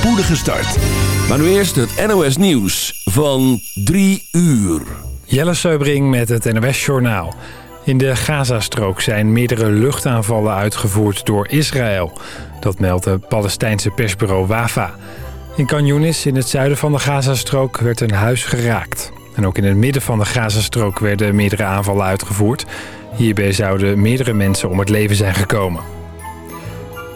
spoedige start. Maar nu eerst het NOS Nieuws van 3 uur. Jelle Seubring met het NOS Journaal. In de Gazastrook zijn meerdere luchtaanvallen uitgevoerd door Israël. Dat meldt het Palestijnse persbureau WAFA. In Canyonis, in het zuiden van de Gazastrook, werd een huis geraakt. En ook in het midden van de Gazastrook werden meerdere aanvallen uitgevoerd. Hierbij zouden meerdere mensen om het leven zijn gekomen.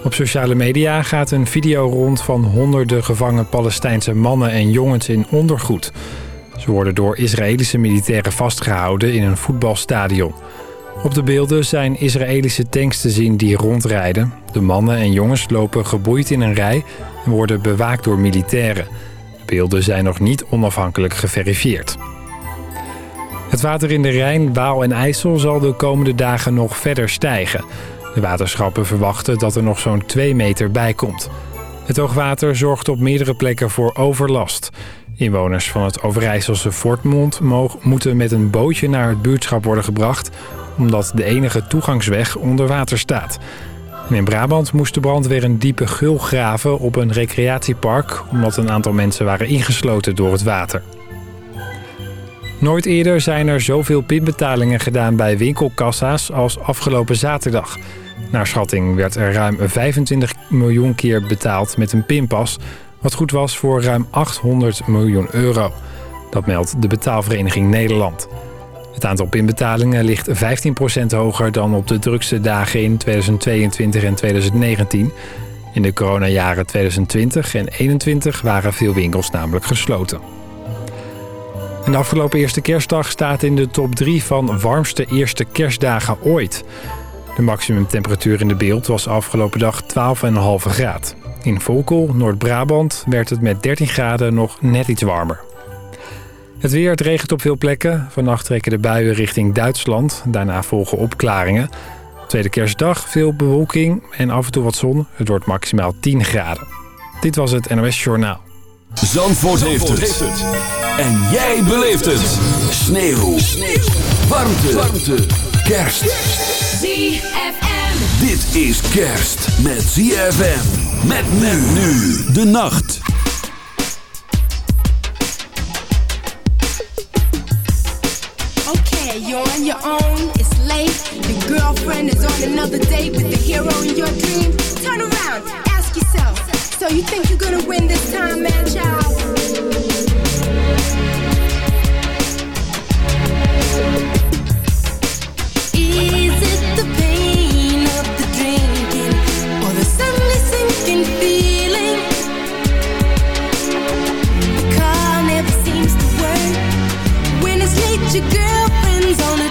Op sociale media gaat een video rond van honderden gevangen Palestijnse mannen en jongens in ondergoed. Ze worden door Israëlische militairen vastgehouden in een voetbalstadion. Op de beelden zijn Israëlische tanks te zien die rondrijden. De mannen en jongens lopen geboeid in een rij en worden bewaakt door militairen. De beelden zijn nog niet onafhankelijk geverifieerd. Het water in de Rijn, Waal en IJssel zal de komende dagen nog verder stijgen. De waterschappen verwachten dat er nog zo'n 2 meter bij komt. Het hoogwater zorgt op meerdere plekken voor overlast. Inwoners van het Overijsselse Fortmond moeten met een bootje naar het buurtschap worden gebracht... omdat de enige toegangsweg onder water staat. En in Brabant moest de brandweer een diepe gul graven op een recreatiepark... omdat een aantal mensen waren ingesloten door het water. Nooit eerder zijn er zoveel pinbetalingen gedaan bij winkelkassa's als afgelopen zaterdag. Naar schatting werd er ruim 25 miljoen keer betaald met een pinpas... wat goed was voor ruim 800 miljoen euro. Dat meldt de betaalvereniging Nederland. Het aantal pinbetalingen ligt 15% hoger dan op de drukste dagen in 2022 en 2019. In de coronajaren 2020 en 2021 waren veel winkels namelijk gesloten. En de afgelopen eerste kerstdag staat in de top 3 van warmste eerste kerstdagen ooit. De maximumtemperatuur in de beeld was afgelopen dag 12,5 graad. In Volkel, Noord-Brabant, werd het met 13 graden nog net iets warmer. Het weer, het regent op veel plekken. Vannacht trekken de buien richting Duitsland. Daarna volgen opklaringen. Tweede kerstdag, veel bewolking en af en toe wat zon. Het wordt maximaal 10 graden. Dit was het NOS Journaal. Zandvoort, Zandvoort heeft, het. En jij beleeft het. Sneeuw. Sneeuw. Warmte. Warmte. Kerst. ZFM. Dit is kerst met ZFM. Met men nu. De nacht. Okay, you're on your own. It's late. Your girlfriend is on another date with the hero in your dream. Turn around. Ask yourself. So you think you're gonna win this time, man, child? Your girlfriend's on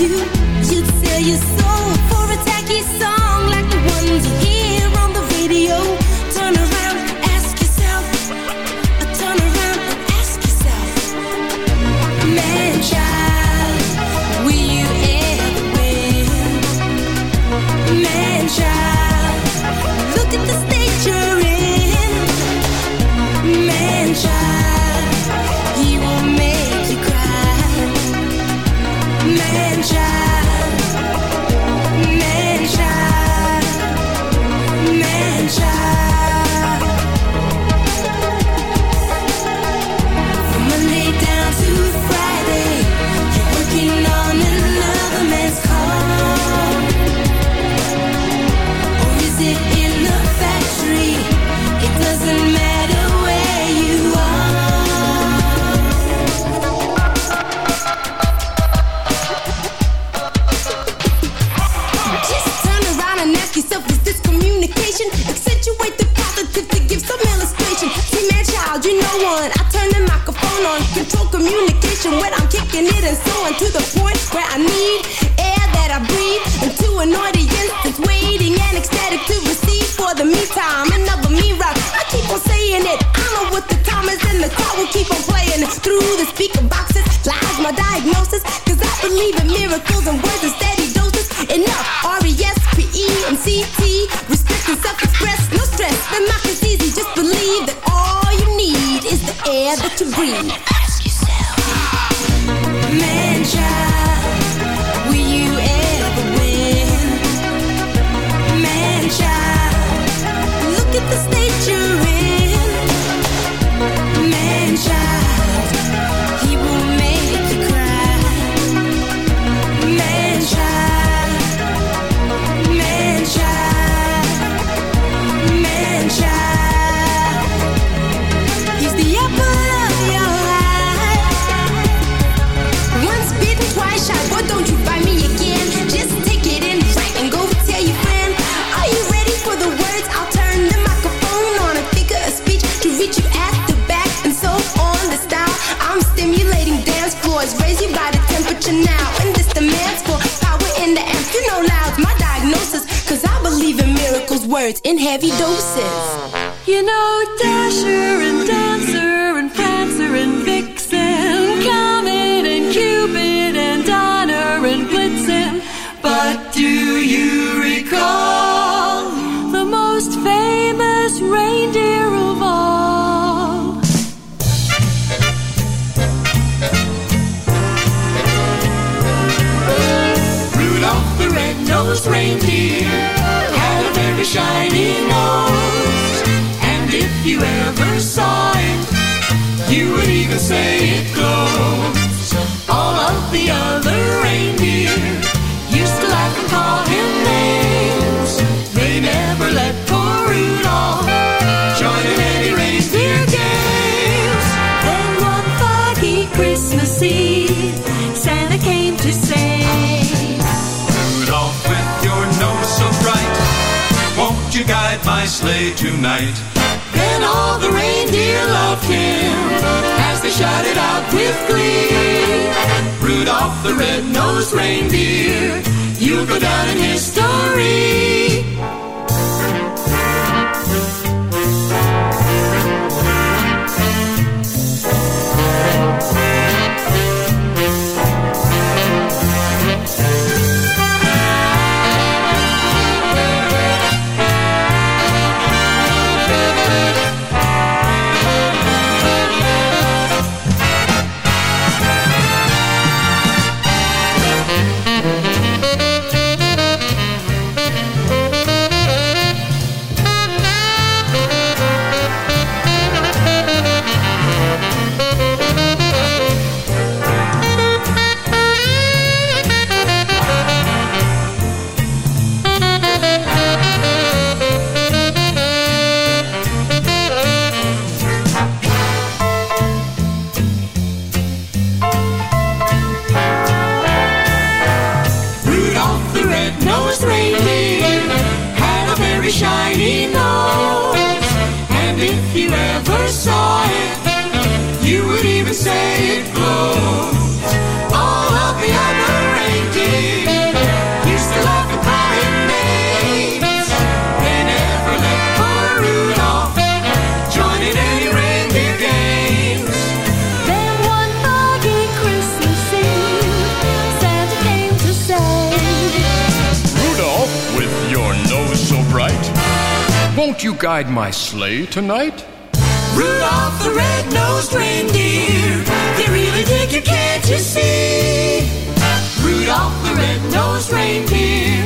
you. You'd sell your soul for a tacky song communication when I'm kicking it and so to the point where I need air that I breathe into an audience that's waiting and ecstatic to receive for the meantime another me rock. I keep on saying it. I know what the time is and the crowd will keep on playing through the speaker boxes. Lies my diagnosis, cause I believe in miracles and words and steady doses. Enough R-E-S-P-E-M-C-T. Respect and self-express, no stress. The knock is easy, just believe that all you need is the air that you breathe. You'll go down in history. Guide my sleigh tonight? Rudolph the red-nosed reindeer, they really dig you, can't you see? Rudolph the red-nosed reindeer,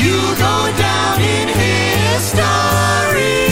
you'll go down in history.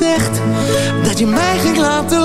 gezegd dat je mij ging laten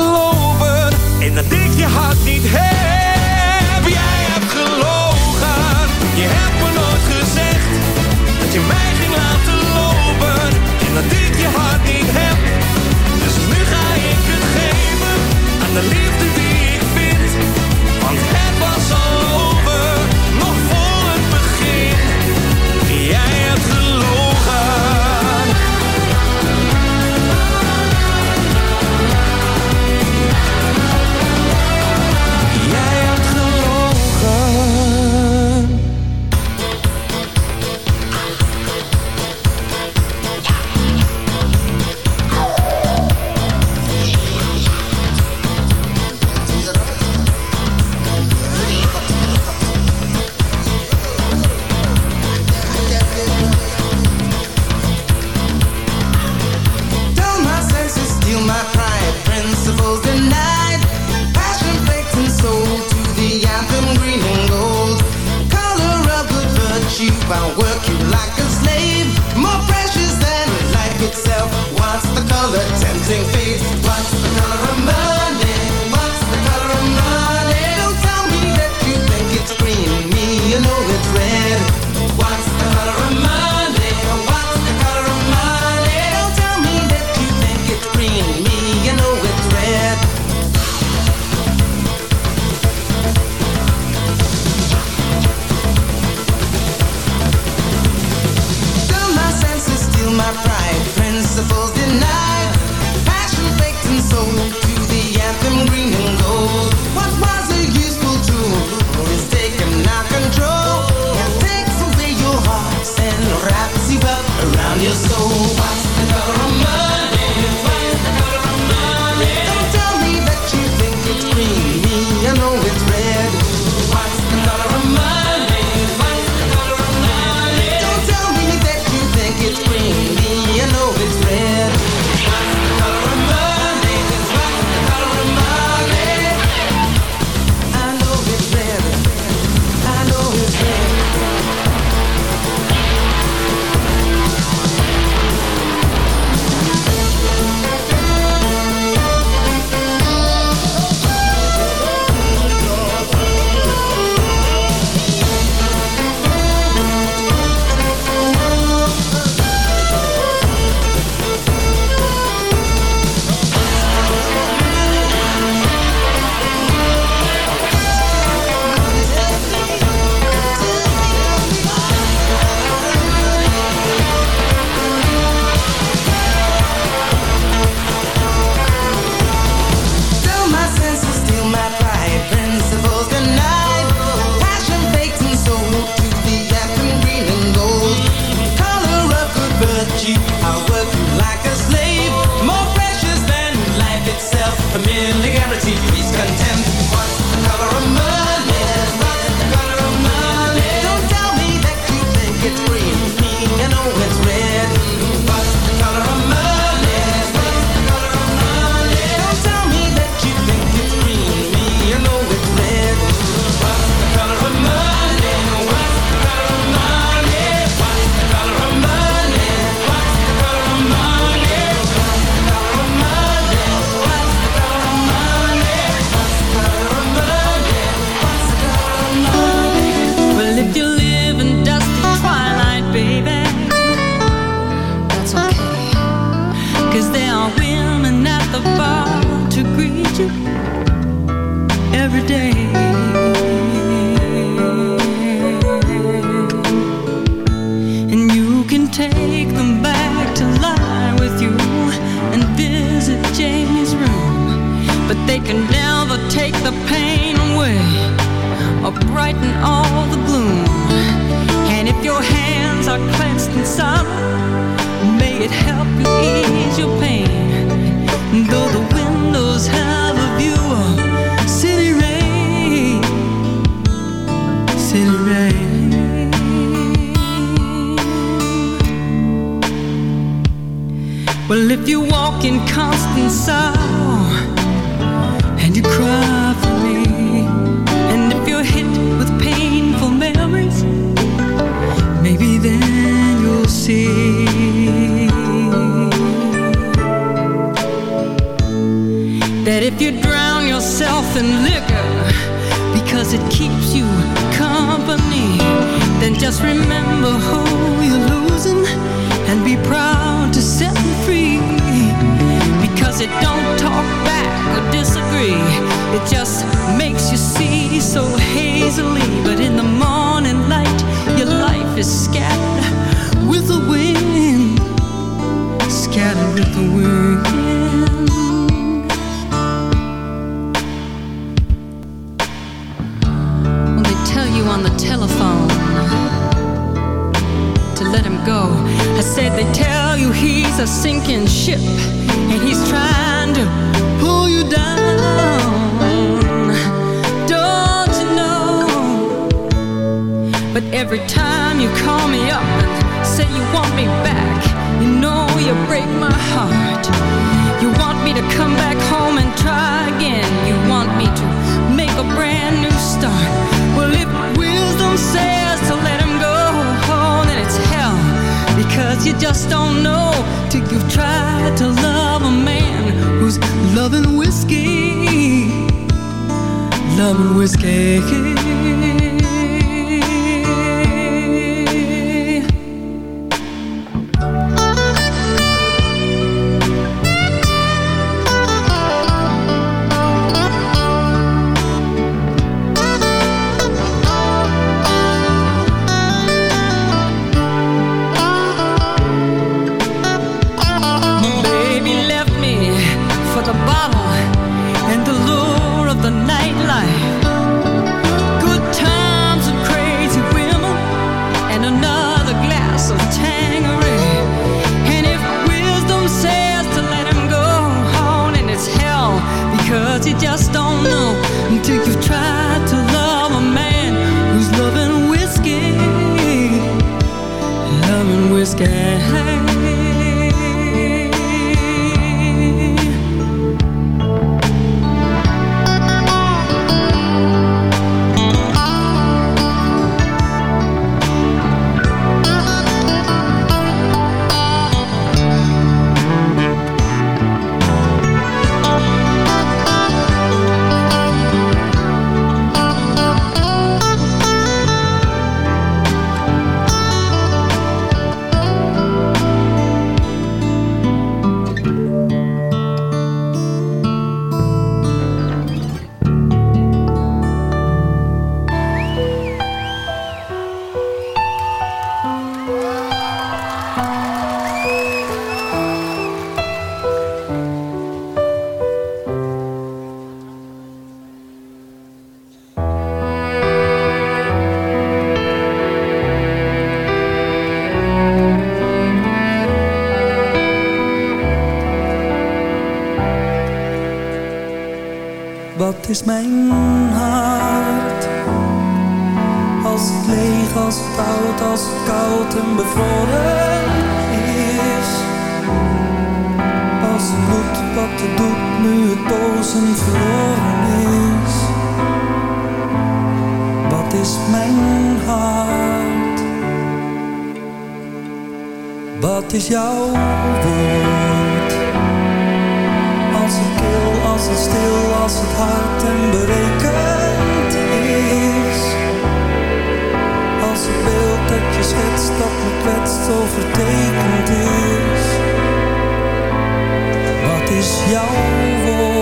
笑我。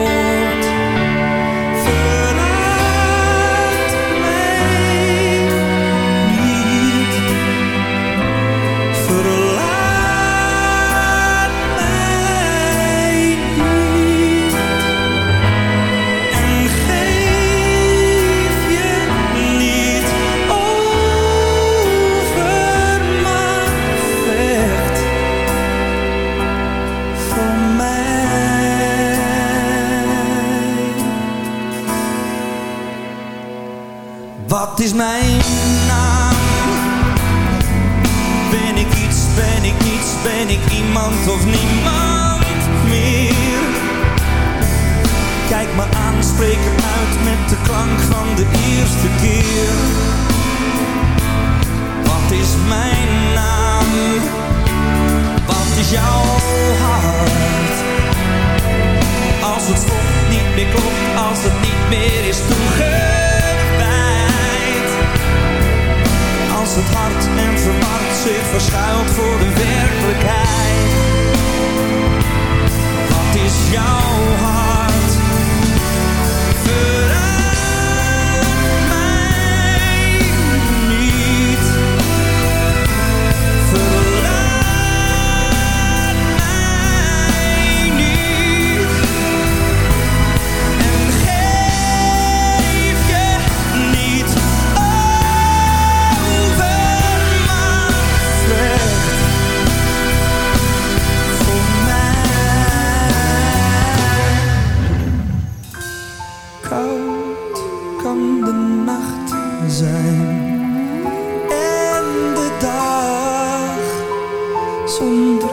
Nacht zijn. En de dag zonder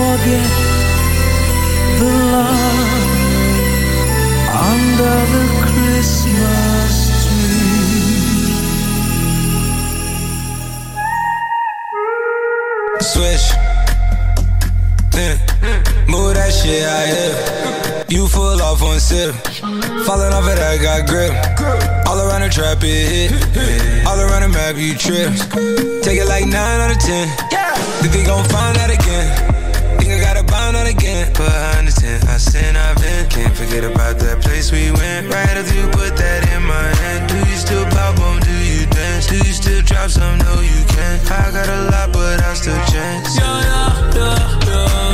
Forget the love under the Christmas tree. Switch. Yeah. Move that shit out here. You full off one sip. Falling off it, I got grip. All around the trap, it hit. All around the map, you trip. Take it like 9 out of 10. Think they gon' find that again. Bind out again. But I understand, I sin, I've been. Can't forget about that place we went. Right after you put that in my hand. Do you still pop on? Do you dance? Do you still drop some? No, you can't. I got a lot, but I still chance. Yeah, yeah, yeah, yeah.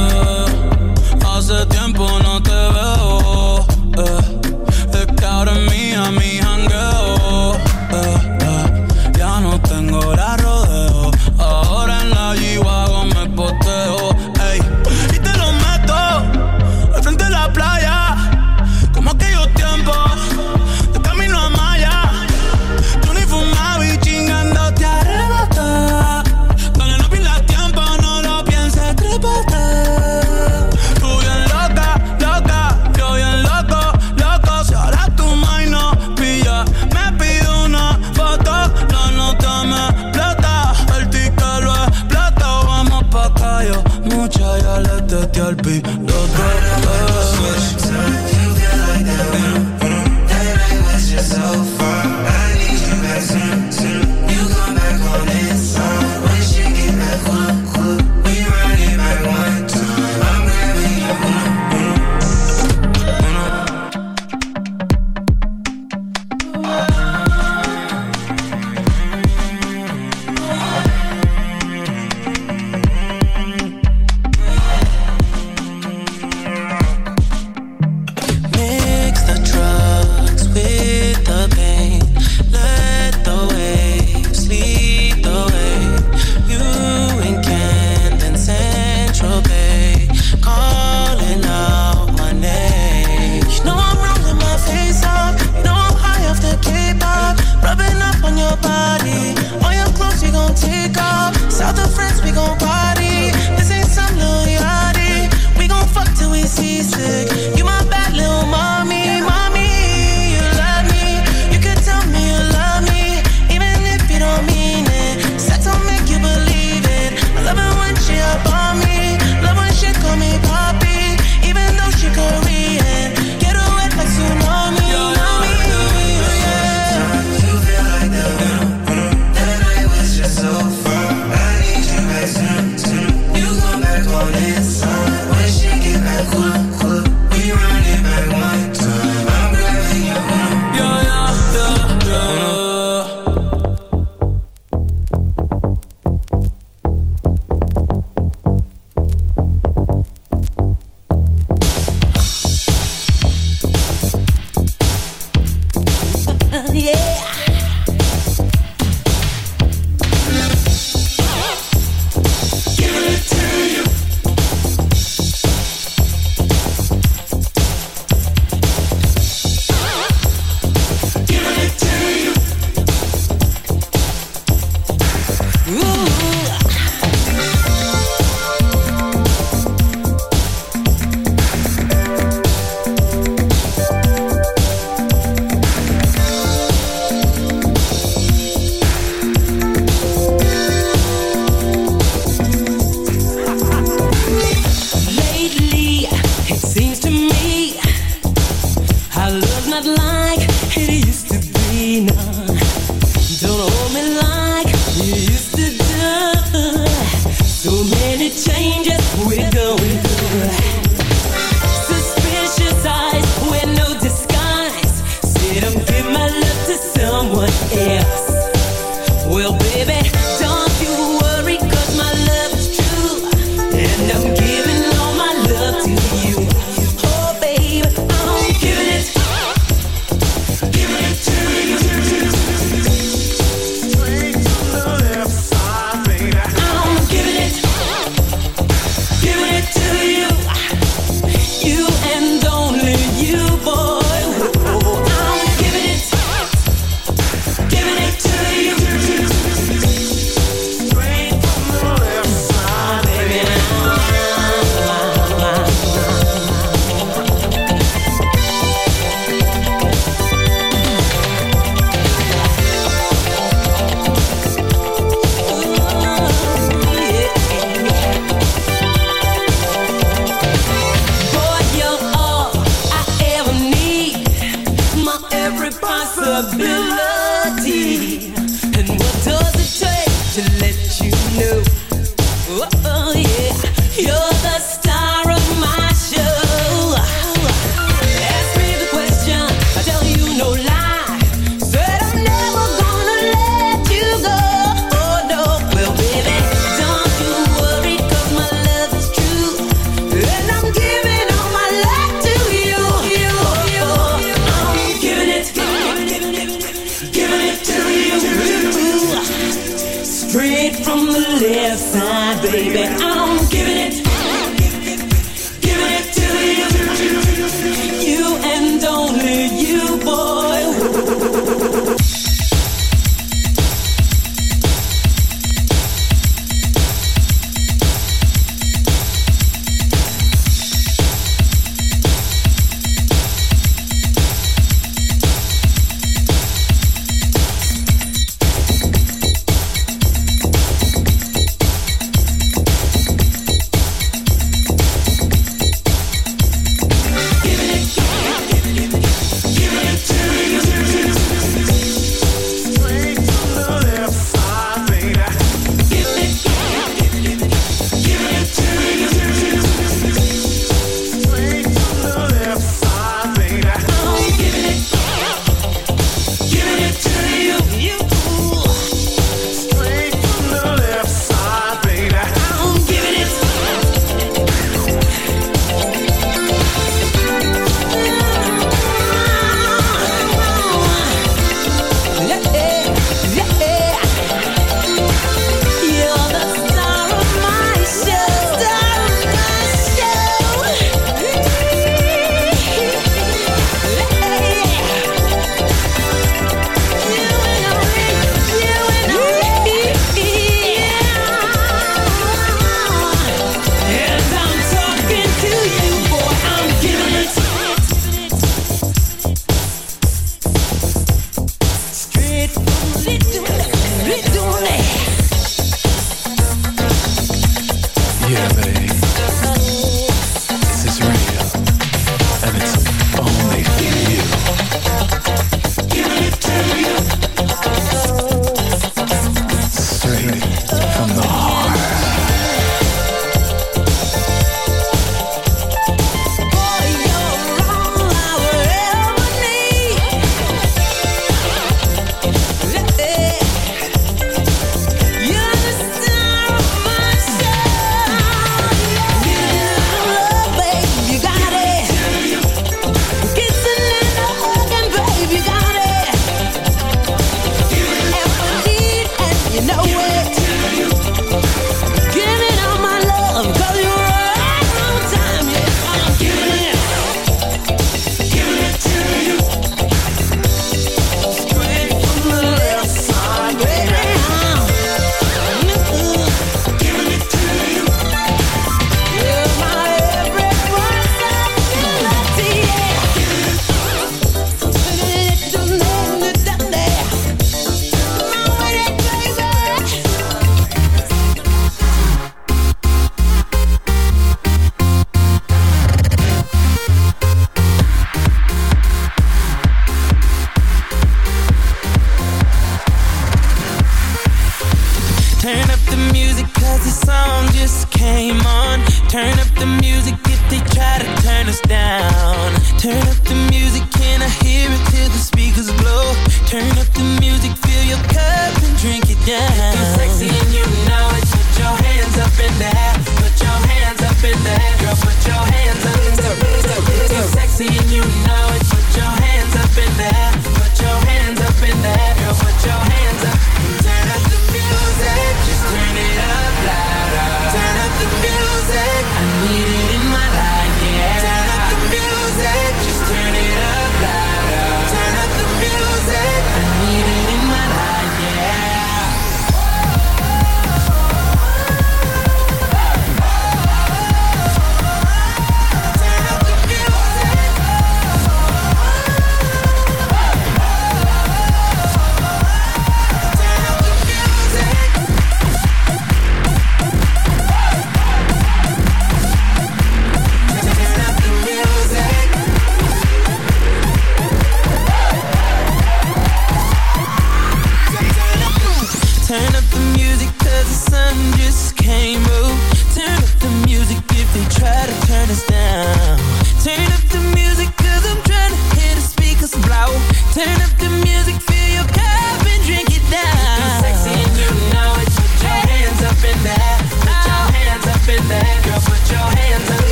Baby.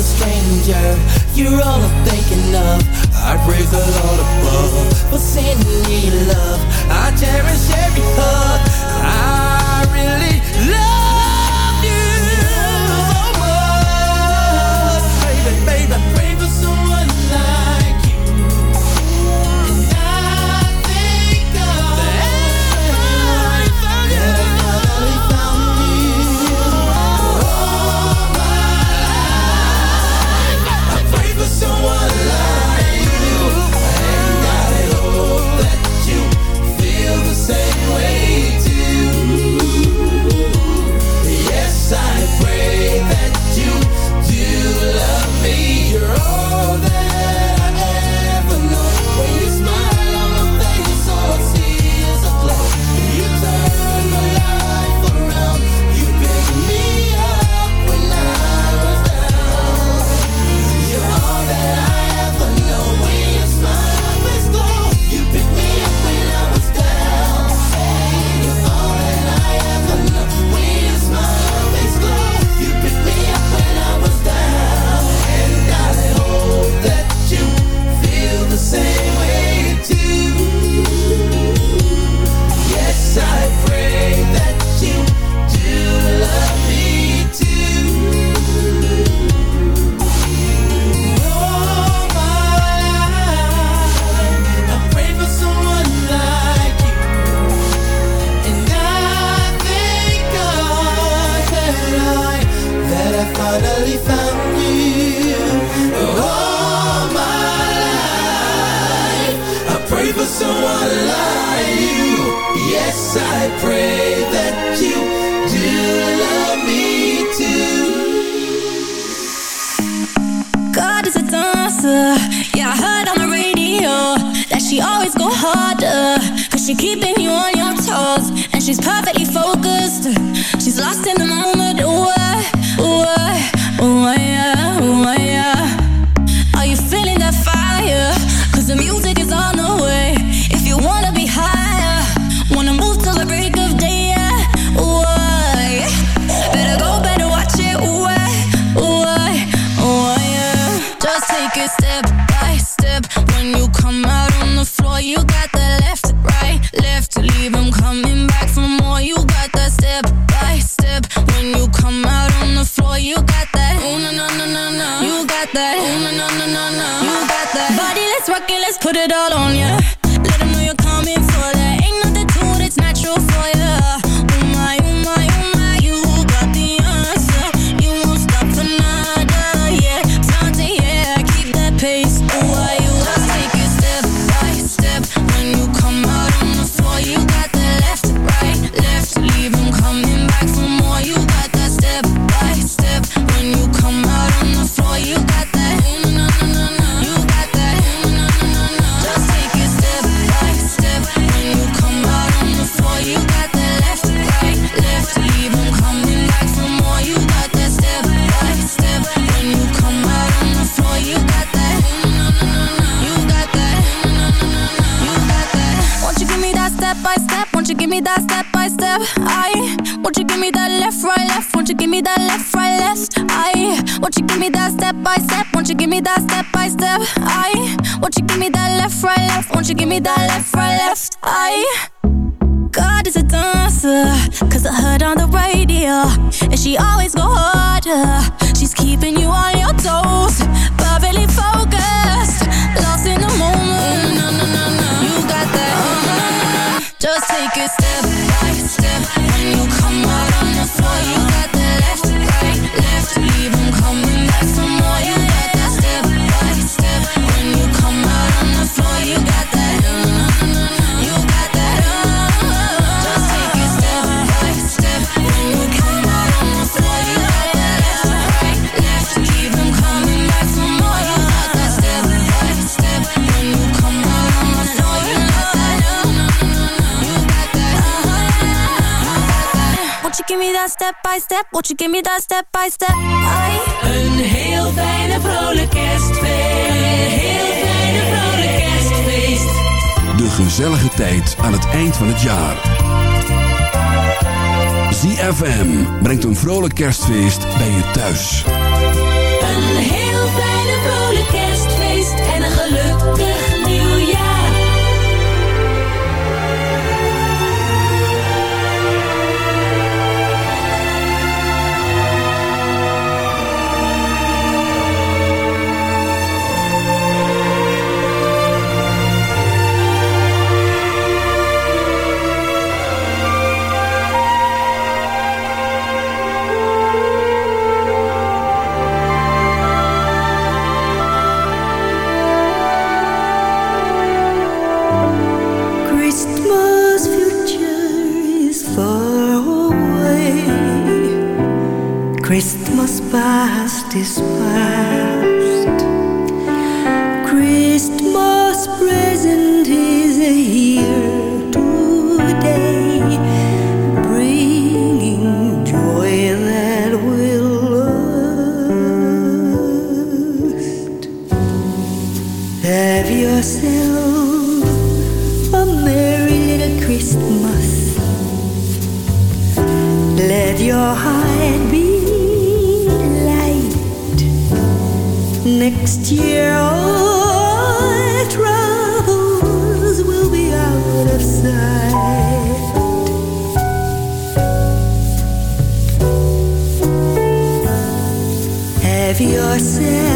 a stranger. You're all I'm thinking of. I praise the Lord above. For sending me love. I cherish every hug I really love it all on you solita by step. Won't you give me that step by step? I... Een heel fijne vrolijk kerstfeest. Een heel fijne vrolijk kerstfeest. De gezellige tijd aan het eind van het jaar. ZFM brengt een vrolijk kerstfeest bij je thuis. Christmas past is past. Christmas present is here. Next year, all our troubles will be out of sight. Have yourself.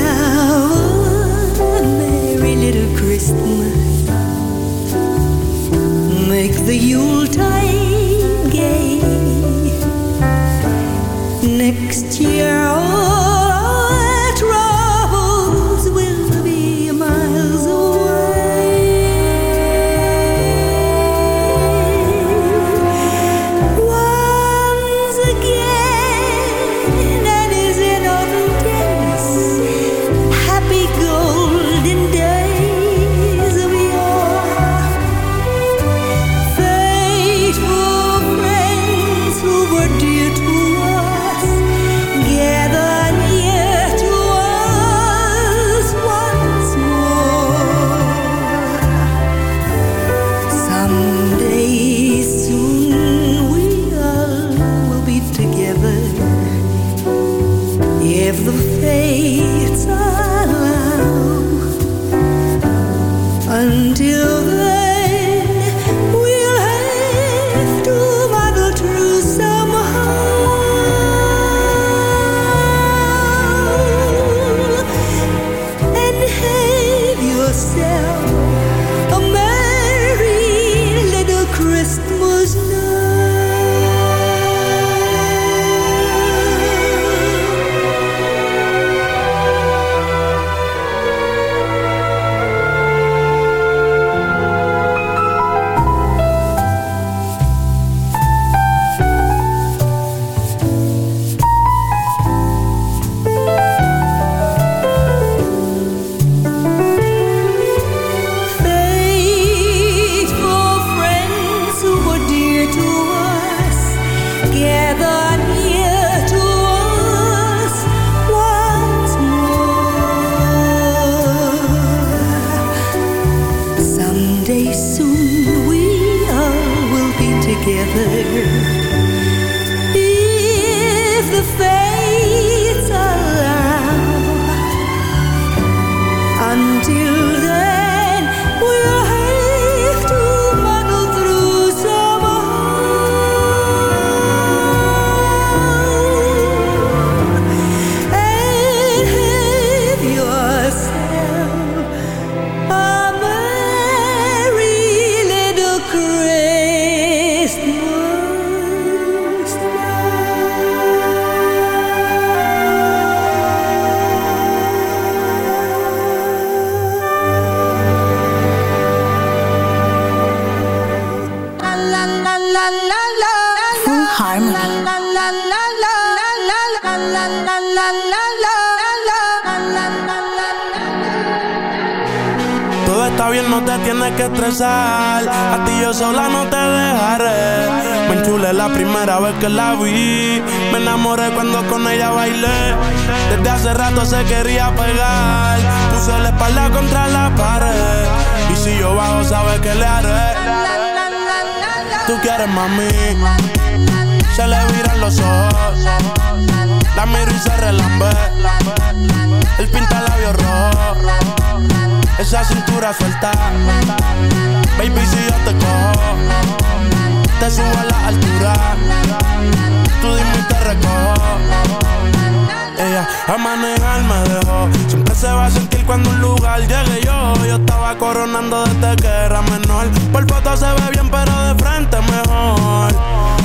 coronando desde que era menor. Por foto se ve bien, pero de frente mejor.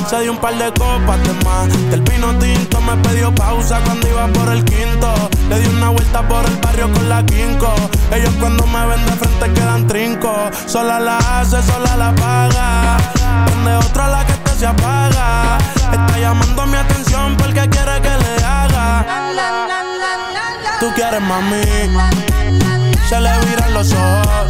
Se dio un par de copas de más. Del pino tinto me pidió pausa cuando iba por el quinto. Le di una vuelta por el barrio con la quinco. Ellos cuando me ven de frente quedan trinco. Sola la hace, sola la paga. Donde otra la que te se apaga. Está llamando mi atención porque quiere que le haga. Tú quieres mami. Se le viran los ojos